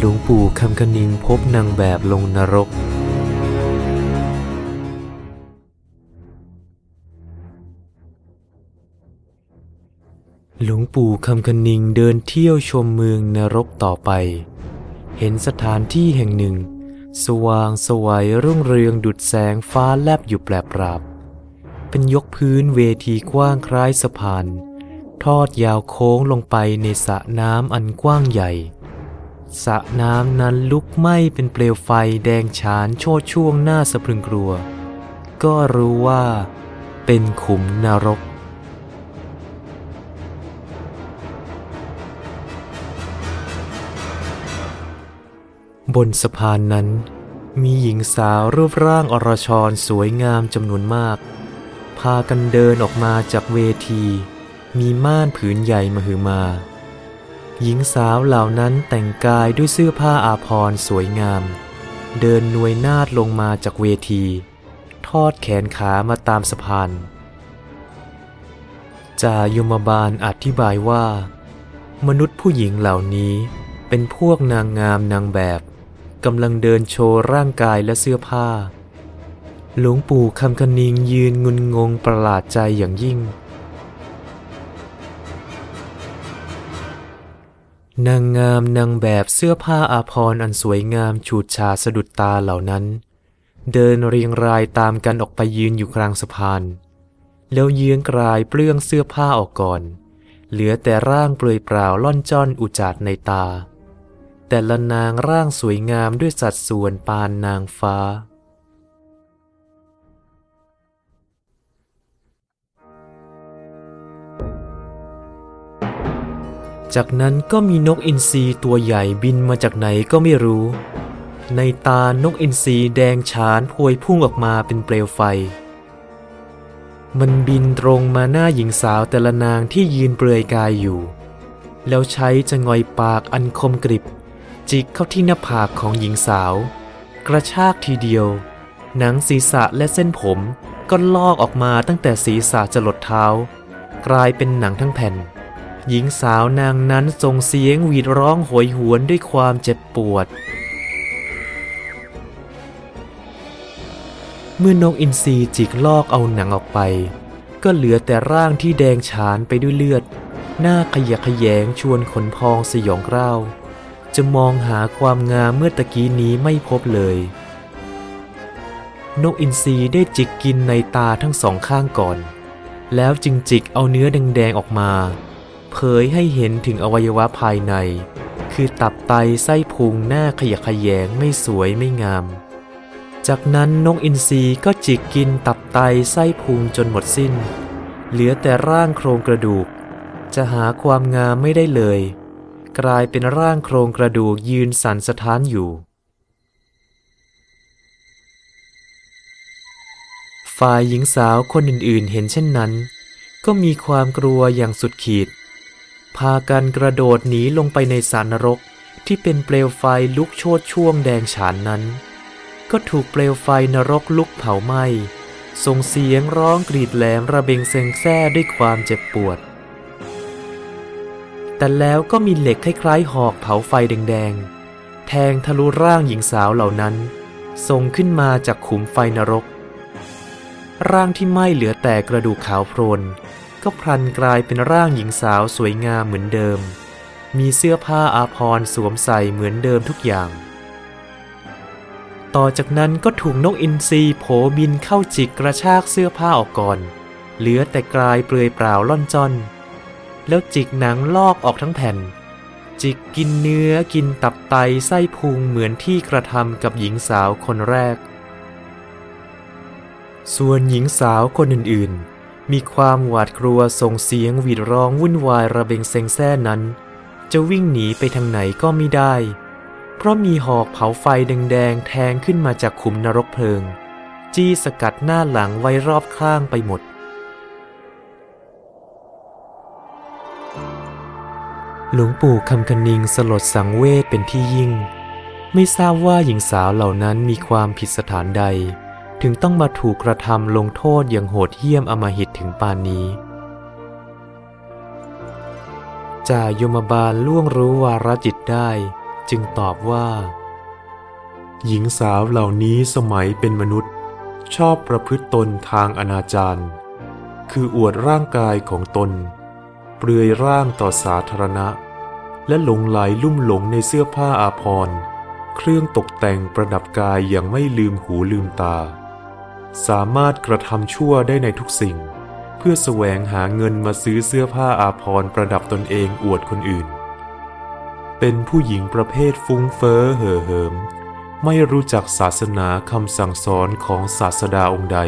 หลวงปู่คำคณิงพบนางแบบลงนรก หลวงปู่คำคณิงเดินเที่ยวชมเมืองนรกต่อไป เห็นสถานที่แห่งหนึ่ง สว่างสวัยรุ่งเรืองดุดแสงฟ้าแลบอยู่แปลปราบ เป็นยกพื้นเวทีกว้างคล้ายสะพาน ทอดยาวโค้งลงไปในสระน้ำอันกว้างใหญ่ สระน้ำนั้นลุกไหม้เป็นเปลวไฟแดงฉานโชดช่วงหน้าสะพรึงกลัว ก็รู้ว่าเป็นขุมนรก บนสะพานนั้น มีหญิงสาวรูปร่างอรชรสวยงามจำนวนมาก พากันเดินออกมาจากเวที มีม่านผืนใหญ่มหึมา หญิงสาวเหล่านั้นแต่งกายด้วยเสื้อผ้าอาภรณ์สวยงาม เดินนวยนาดลงมาจากเวที ทอดแขนขามาตามสะพานจายมบาลอธิบายว่า มนุษย์ผู้หญิงเหล่านี้เป็นพวกนางงามนางแบบกำลังเดินโชว์ร่างกายและเสื้อผ้า หลวงปู่คำคณิงยืนงุนงงประหลาดใจอย่างยิ่ง นางงามนางแบบเสื้อผ้าอาภรณ์อันสวยงามฉูดฉาดสะดุดตาเหล่านั้น เดินเรียงรายตามกันออกไปยืนอยู่กลางสะพาน แล้วเยื้องกลายเปลื้องเสื้อผ้าออกก่อน เหลือแต่ร่างเปลือยเปล่าล่อนจ้อนอุจาดในตา แต่ละนางร่างสวยงามด้วยสัดส่วนปานนางฟ้า จากนั้นก็มีนกอินทรีตัวใหญ่บินมาจากไหนก็ไม่รู้ ในตานกอินทรีแดงฉานพวยพุ่งออกมาเป็นเปลวไฟ มันบินตรงมาหน้าหญิงสาวแต่ละนางที่ยืนเปลือยกายอยู่ แล้วใช้จะงอยปากอันคมกริบ จิกเข้าที่หน้าผากของหญิงสาว กระชากทีเดียว หนังศีรษะและเส้นผมก็ลอกออกมาตั้งแต่ศีรษะจะหลดเท้า กลายเป็นหนังทั้งแผ่น หญิงสาวนางนั้นส่งเสียงหวีดร้องโหยหวนด้วยความเจ็บปวด เมื่อนกอินทรีจิกลอกเอาหนังออกไป ก็เหลือแต่ร่างที่แดงฉานไปด้วยเลือด หน้าขยะขยงชวนขนพองสยองกล้าวจะมองหาความงามเมื่อตะกี้นี้ไม่พบเลย นกอินทรีได้จิกกินในตาทั้งสองข้างก่อน แล้วจึงจิกเอาเนื้อแดงๆออกมา เผยให้เห็นถึงอวัยวะภายใน คือตับไตไส้พุงหน้าขยะแขยงไม่สวยไม่งาม จากนั้นนกอินทรีก็จิกกินตับไตไส้พุงจนหมดสิ้น เหลือแต่ร่างโครงกระดูก จะหาความงามไม่ได้เลย กลายเป็นร่างโครงกระดูกยืนสันสะท้านอยู่ฝ่ายหญิงสาวคนอื่นๆ เห็นเช่นนั้น ก็มีความกลัวอย่างสุดขีด พากันกระโดดหนีลงไปในสารนรกที่เป็นเปลวไฟลุกโชดช่วงแดงฉานนั้น ก็ถูกเปลวไฟนรกลุกเผาไหม้ส่งเสียงร้องกรีดแหลมระเบงเซงแซ่ด้วยความเจ็บปวด แต่แล้วก็มีเหล็กคล้ายๆหอกเผาไฟแดงๆ แทงทะลุร่างหญิงสาวเหล่านั้นส่งขึ้นมาจากขุมไฟนรก ร่างที่ไหม้เหลือแต่กระดูกขาวโพลน ก็พลันกลายเป็นร่างหญิงสาวสวยงามเหมือนเดิม มีเสื้อผ้าอาภรณ์สวมใส่เหมือนเดิมทุกอย่าง ต่อจากนั้นก็ถูกนกอินทรีโผบินเข้าจิกกระชากเสื้อผ้าออกก่อน เหลือแต่กลายเปลือยเปล่าล่อนจอน แล้วจิกหนังลอกออกทั้งแผ่น จิกกินเนื้อกินตับไตไส้พุงเหมือนที่กระทำกับหญิงสาวคนแรก ส่วนหญิงสาวคนอื่นๆ มีความหวาดกลัวส่งเสียงหวีดร้องวุ่นวายระเบงเซ็งแซ่นั้น จะวิ่งหนีไปทางไหนก็ไม่ได้ เพราะมีหอกเผาไฟแดงๆแทงขึ้นมาจากขุมนรกเพลิง จี้สกัดหน้าหลังไว้รอบข้างไปหมด หลวงปู่คำคณิงสลดสังเวชเป็นที่ยิ่ง ไม่ทราบว่าหญิงสาวเหล่านั้นมีความผิดสถานใด ถึงต้องมาถูกกระทำลงโทษอย่างโหดเหี้ยมอมหิตถึงปานนี้จ่ายมบาลล่วงรู้วาระจิตได้ จึงตอบว่า หญิงสาวเหล่านี้สมัยเป็นมนุษย์ ชอบประพฤติตนทางอนาจารคืออวดร่างกายของตน เปลือยร่างต่อสาธารณะ และหลงไหลลุ่มหลงในเสื้อผ้าอาภรณ์ เครื่องตกแต่งประดับกายอย่างไม่ลืมหูลืมตา สามารถกระทำชั่วได้ในทุกสิ่ง เพื่อแสวงหาเงินมาซื้อเสื้อผ้าอาภรณ์ประดับตนเองอวดคนอื่น เป็นผู้หญิงประเภทฟุ้งเฟ้อเห่อเหิม ไม่รู้จักศาสนาคำสั่งสอนของศาสดาองค์ใด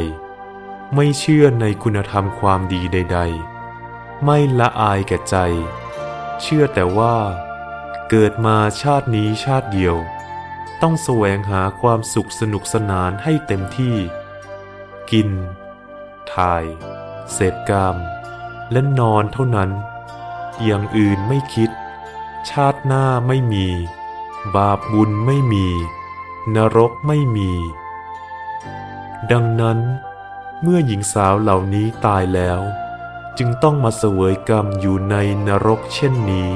ไม่เชื่อในคุณธรรมความดีใด ๆ ไม่ละอายแก่ใจ เชื่อแต่ว่า เกิดมาชาตินี้ชาติเดียว ต้องแสวงหาความสุขสนุกสนานให้เต็มที่ กิน ถ่าย เสพกาม และนอนเท่านั้น อย่างอื่นไม่คิด ชาติหน้าไม่มี บาปบุญไม่มี นรกไม่มี ดังนั้นเมื่อหญิงสาวเหล่านี้ตายแล้ว จึงต้องมาเสวยกรรมอยู่ในนรกเช่นนี้